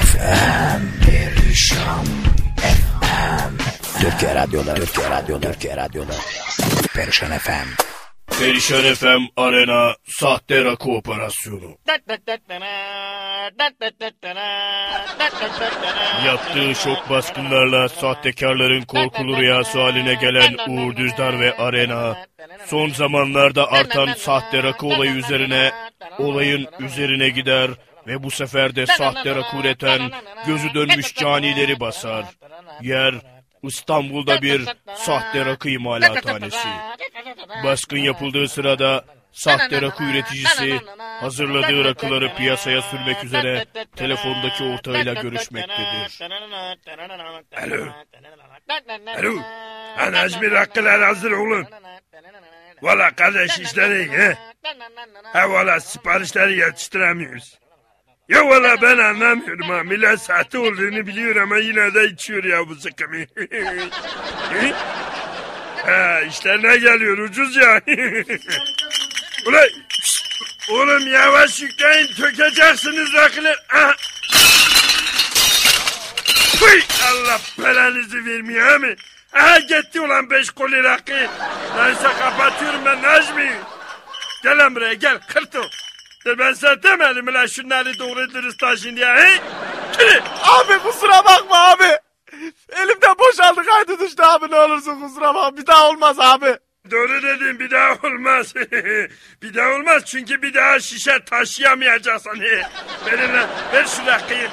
FM Perişan FM Türkiye Radyoları Türkiye Radyoları Türkiye Radyoları. Perişan FM Perişan FM Arena sahte rakı operasyonu. Yaptığı şok baskınlarla sahtekarların korkulu rüyası haline gelen Uğur Düzdar ve Arena, son zamanlarda artan sahte rakı olayı üzerine, olayın üzerine gider ve bu sefer de sahte rakı üreten, gözü dönmüş canileri basar. Yer, İstanbul'da bir sahte rakı imalathanesi. Baskın yapıldığı sırada sahte rakı üreticisi hazırladığı rakıları piyasaya sürmek üzere telefondaki ortağıyla görüşmektedir. Alo. Alo. Ha Necmi rakılar hazır oğlum. Valla kardeş işleri iyi. Ha valla siparişleri yetiştiremiyoruz. Ya valla ben anlamıyorum ha. Millet sahte olduğunu biliyor ama yine de içiyor ya bu sıkımı. Ha işlerine geliyor ucuz ya. Ulan oğlum yavaş yükleyin tökeceksiniz rakıları. Aha. Allah belanızı vermiyor mi? Aha gitti ulan beş koli rakı. Neyse kapatıyorum ben Necmi. Gel lan buraya gel kırtıl. Ya ben sana demedim mi lan şunları doğru dürüst taşın diye he? Abi kusura bakma abi. Elimden boşaldı kaydı düştü abi ne olursun kusura bakma. Bir daha olmaz abi. Doğru dedim bir daha olmaz. bir daha olmaz çünkü bir daha şişe taşıyamayacaksın. Verin lan ver şu rakıyı.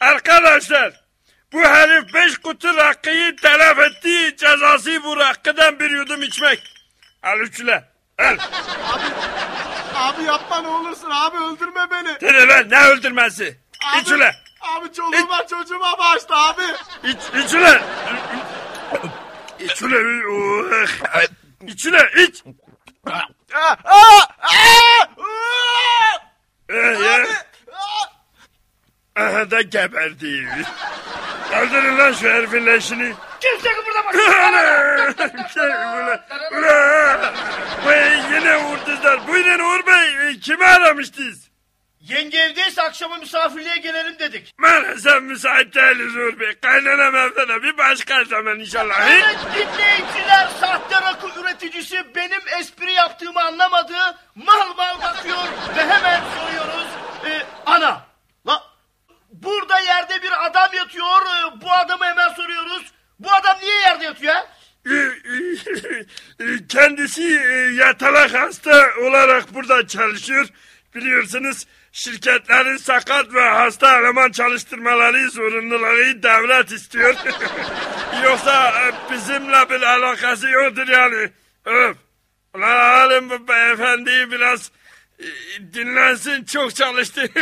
Arkadaşlar bu herif beş kutu rakıyı telef etti. Cezası bu rakıdan bir yudum içmek. Al üçüle. Al. Abi yapma ne olursun abi öldürme beni. Dene lan ne öldürmesi? Abi, İç ulan. Abi çoluğuma çocuğuma bağışla abi. İç, iç ulan. İç ulan. İç ulan iç. Ee. Abi! Aha da geberdi. Kaldırın lan şu herifin leşini. Kimse kıpırdamaz. Şey, ulan, ulan. Vay, yine Uğur Düzdar. Buyurun Uğur Bey. Kimi aramıştınız? Yenge evdeyse akşama misafirliğe gelelim dedik. Maalesef müsait değiliz Uğur Bey. Kaynanam evde bir başka zaman inşallah. he? Evet dinleyiciler sahte rakı üreticisi benim espri yaptığımı anlamadı. Mal mal bakıyor ve hemen soruyoruz. Ee, ana. La, burada yerde bir adam yatıyor. Ee, bu adamı hemen soruyoruz. Bu adam niye yerde yatıyor ha? Kendisi e, yatalak hasta olarak burada çalışıyor. Biliyorsunuz şirketlerin sakat ve hasta eleman çalıştırmaları zorunluluğu devlet istiyor. Yoksa e, bizimle bir alakası yoktur yani. Öf. Ulan bu beyefendi biraz e, dinlensin çok çalıştı.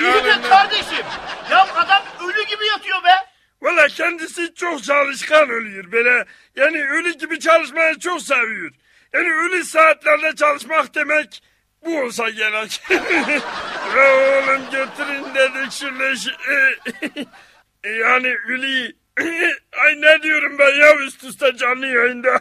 İyi de kardeşim. Ya adam ölü gibi yatıyor be. Valla kendisi çok çalışkan oluyor böyle. Yani ölü gibi çalışmayı çok seviyor. Yani ölü saatlerde çalışmak demek bu olsa gerek. Oğlum götürün dedik şu yani ölü... Ay ne diyorum ben ya üst üste canlı yayında.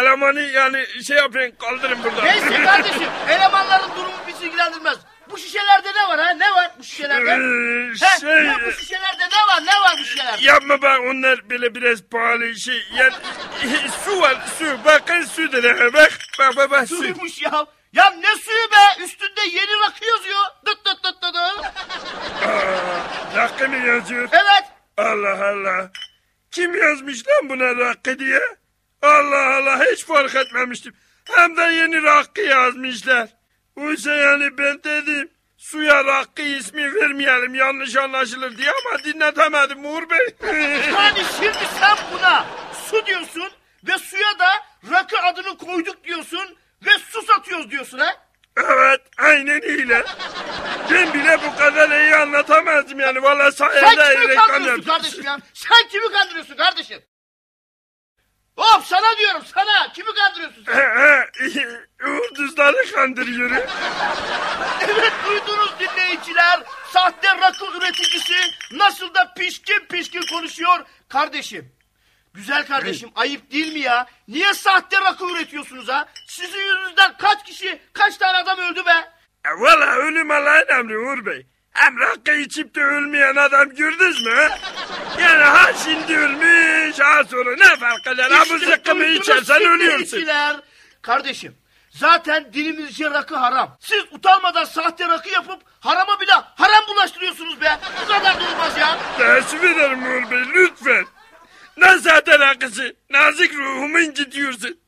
Elemanı yani şey yapın kaldırın buradan. Neyse kardeşim elemanların durumu bizi ilgilendirmez. Bu şişelerde ne var ha? Ne var bu şişelerde? Ee, şey... ne bu şişelerde ne var? Ne var bu şişelerde? Yapma bak onlar böyle biraz pahalı şey. Yani su var su. Bakın su da bak. Bak bak bak su. Suymuş ya. Ya ne suyu be? Üstünde yeni rakı yazıyor. Dıt dıt dıt dıt rakı mı yazıyor? Evet. Allah Allah. Kim yazmış lan buna rakı diye? Allah Allah hiç fark etmemiştim. Hem de yeni rakı yazmışlar. Oysa yani ben dedim suya rakı ismi vermeyelim yanlış anlaşılır diye ama dinletemedim Uğur Bey. Yani şimdi sen buna su diyorsun ve suya da rakı adını koyduk diyorsun ve su satıyoruz diyorsun ha? evet aynen öyle. Ben bile bu kadar iyi anlatamazdım yani. Valla Sen sayende kimi reklam kandırıyorsun kardeşim ya? Sen kimi kandırıyorsun kardeşim? Hop sana diyorum sana. Kimi kandırıyorsun sen? Uğur Düzdar'ı kandırıyorum. Evet duydunuz dinleyiciler. Sahte rakı üreticisi nasıl da pişkin pişkin konuşuyor. Kardeşim. Güzel kardeşim ayıp değil mi ya? Niye sahte rakı üretiyorsunuz ha? Sizin yüzünüzden kaç kişi kaç tane adam öldü be? E, Valla ölüm Allah'ın emri Uğur Bey. hem rakı içip de ölmeyen adam gördünüz mü? Yani ha şimdi ölmüş ha sonra ne fark eder? Ha bu zıkkımı içersen ölüyorsun. Kardeşim zaten dinimizce rakı haram. Siz utanmadan sahte rakı yapıp harama bile haram bulaştırıyorsunuz be. Bu kadar da olmaz ya. Teessüf ederim Uğur Bey lütfen. Ne zaten rakısı? Nazik ruhumu incitiyorsun.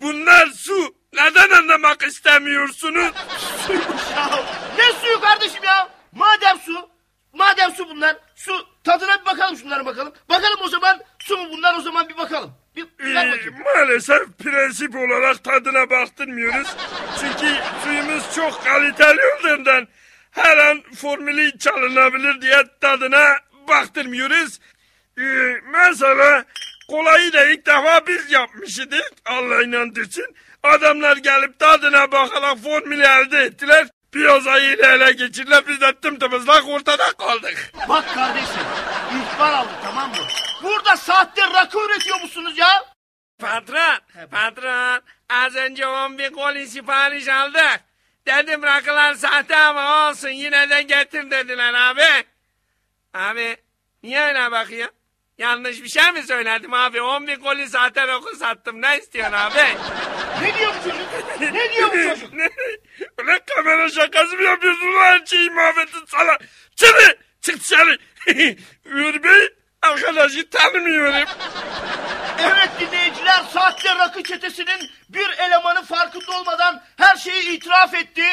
Bunlar su. Neden anlamak istemiyorsunuz? Ya ne suyu kardeşim ya? Madem su, madem su bunlar, su tadına bir bakalım şunlara bakalım. Bakalım o zaman su mu bunlar o zaman bir bakalım. Bir, ver Ee, bakayım. maalesef prensip olarak tadına baktırmıyoruz. Çünkü suyumuz çok kaliteli olduğundan her an formülü çalınabilir diye tadına baktırmıyoruz. Ee, mesela kolayı da ilk defa biz yapmıştık Allah inandırsın. Adamlar gelip tadına bakarak formülü elde ettiler. Piyasayı ile ele geçirdiler biz de tımtımızlak ortada kaldık. Bak kardeşim, ihbar aldık tamam mı? Burada sahte rakı üretiyor musunuz ya? Patron, patron. Az önce 10 bin koli sipariş aldık. Dedim rakılar sahte ama olsun yine de getir dediler abi. Abi niye öyle bakıyor? Yanlış bir şey mi söyledim abi? 10 bin koli sahte rakı sattım. Ne istiyorsun abi? Ne diyor bu çocuk? Ne diyor bu çocuk? Ne? Ulan kamera şakası mı yapıyorsun lan her şeyi mahvettin sana. Çık çık dışarı. Uğur Bey arkadaşı tanımıyorum. Evet dinleyiciler sahte rakı çetesinin bir elemanı farkında olmadan her şeyi itiraf etti.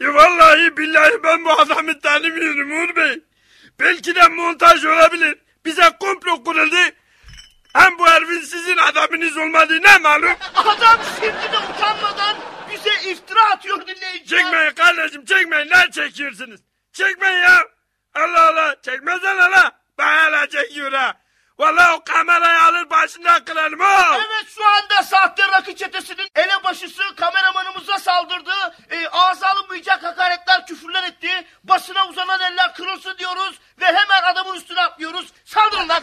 E, vallahi billahi ben bu adamı tanımıyorum Uğur Bey. Belki de montaj olabilir. Bize komplo kuruldu. Hem bu herifin sizin adamınız olmadığı ne malum? Adam şimdi de utanmadan bize iftira atıyor dinleyiciler. Çekmeyin kardeşim çekmeyin. Ne çekiyorsunuz? Çekmeyin ya. Allah Allah. Çekmezsen hala. Hala çekiyor ha. Vallahi o kamerayı alır başından kırarım ha. Evet şu anda sahte rakı çetesinin elebaşısı kameramanımıza saldırdı. E, ağza alınmayacak hakaretler küfürler etti. Basına uzanan eller kırılsın diyoruz. Ve hemen adamın üstüne atlıyoruz. Saldırın lan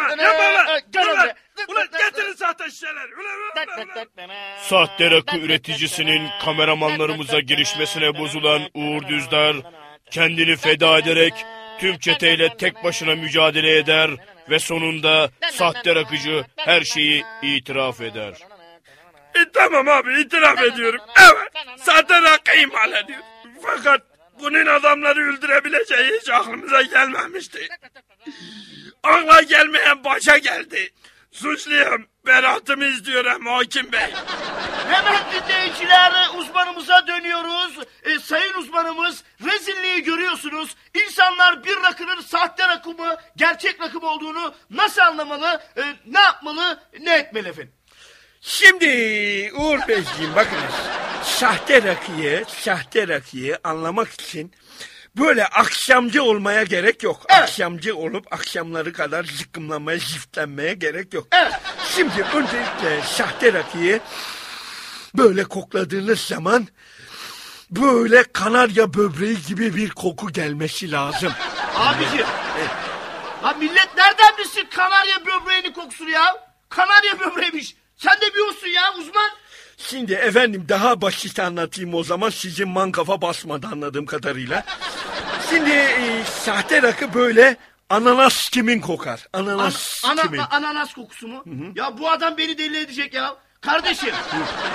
Yapma lan. Ulan, ulan getirin sahte şişeler. Ulan, ulan, ulan. Sahte rakı üreticisinin kameramanlarımıza girişmesine bozulan Uğur Düzdar, kendini feda ederek tüm çeteyle tek başına mücadele eder ve sonunda sahte rakıcı her şeyi itiraf eder. E, tamam abi itiraf ediyorum. Evet zaten rakı imal ediyor. Fakat bunun adamları öldürebileceği hiç aklımıza gelmemişti. Akla gelmeyen başa geldi. Suçluyum. Beratımı istiyorum hakim bey. Hemen dinleyiciler uzmanımıza dönüyoruz. E, sayın uzmanımız rezilliği görüyorsunuz. İnsanlar bir rakının sahte rakı mı gerçek rakı mı olduğunu nasıl anlamalı? e, ne yapmalı? Ne etmeli efendim? Şimdi Uğur Beyciğim bakınız. Sahte rakıyı, sahte rakıyı anlamak için böyle akşamcı olmaya gerek yok. Evet. Akşamcı olup akşamları kadar zıkkımlamaya, ziftlenmeye gerek yok. Evet. Şimdi öncelikle sahte rakıyı böyle kokladığınız zaman böyle kanarya böbreği gibi bir koku gelmesi lazım. Abiciğim. Ha millet nereden bilsin kanarya böbreğinin kokusunu ya? Kanarya böbreğiymiş. Sen de biliyorsun ya uzman. Şimdi efendim daha basit anlatayım o zaman sizin mankafa basmadı anladığım kadarıyla. Şimdi e, sahte rakı böyle ananas kimin kokar? An- Ananas ana- kimin? ananas kokusu mu? Ya bu adam beni deli edecek ya. Kardeşim.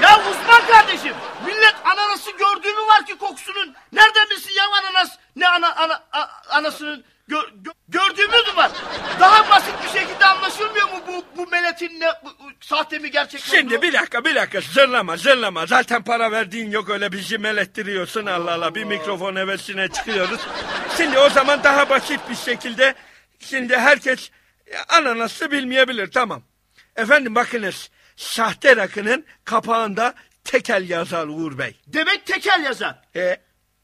ya uzman kardeşim. Millet ananası gördüğü mü var ki kokusunun? Nereden bilsin ya ananas? Ne ana, ana a- anasının gö, gö, gördüğümüz mü var? Daha basit bir şekilde anlaşılmıyor mu bu bu meletin ne bu- bu sahte mi gerçek mi? Şimdi olduğu? Bir dakika zırlama zırlama. Zaten para verdiğin yok öyle bizi melettiriyorsun Allah Allah. Bir mikrofon hevesine çıkıyoruz. Şimdi o zaman daha basit bir şekilde şimdi herkes ananası bilmeyebilir tamam. Efendim bakınız sahte rakının kapağında tekel yazar Uğur Bey. Demek tekel yazar. E,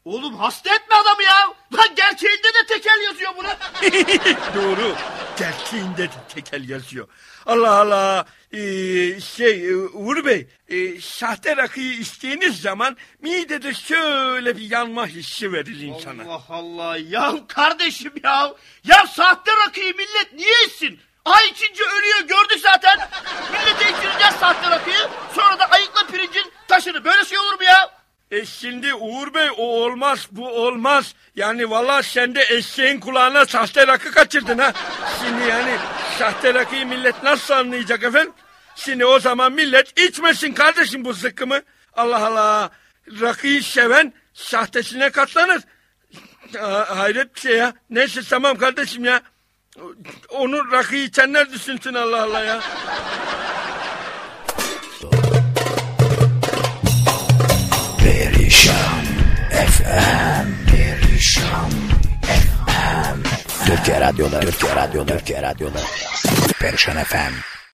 Oğlum hasta etme adamı ya. Lan gerçeğinde de tekel yazıyor buna. Doğru. Gerçeğinde de tekel yazıyor. Allah Allah. Ee, şey e, Uğur Bey. e, sahte rakıyı içtiğiniz zaman midede şöyle bir yanma hissi verir insana. Allah Allah ya kardeşim ya. Ya sahte rakıyı millet niye içsin? Ay içince ölüyor gördük zaten. Millete içireceğiz sahte rakıyı. Sonra da ayıkla pirincin taşını. Böyle şey olur mu ya? E şimdi Uğur Bey o olmaz bu olmaz. Yani valla sen de eşeğin kulağına sahte rakı kaçırdın ha. Şimdi yani sahte rakıyı millet nasıl anlayacak efendim? Şimdi o zaman millet içmesin kardeşim bu zıkkımı. Allah Allah. Rakıyı seven sahtesine katlanır. Ha- Hayret bir şey ya. Neyse tamam kardeşim ya. Onu rakıyı içenler düşünsün Allah Allah ya. Perişan FM Perişan FM Türkiye Radyoları Türkiye Radyoları Türkiye Radyoları. Perişan FM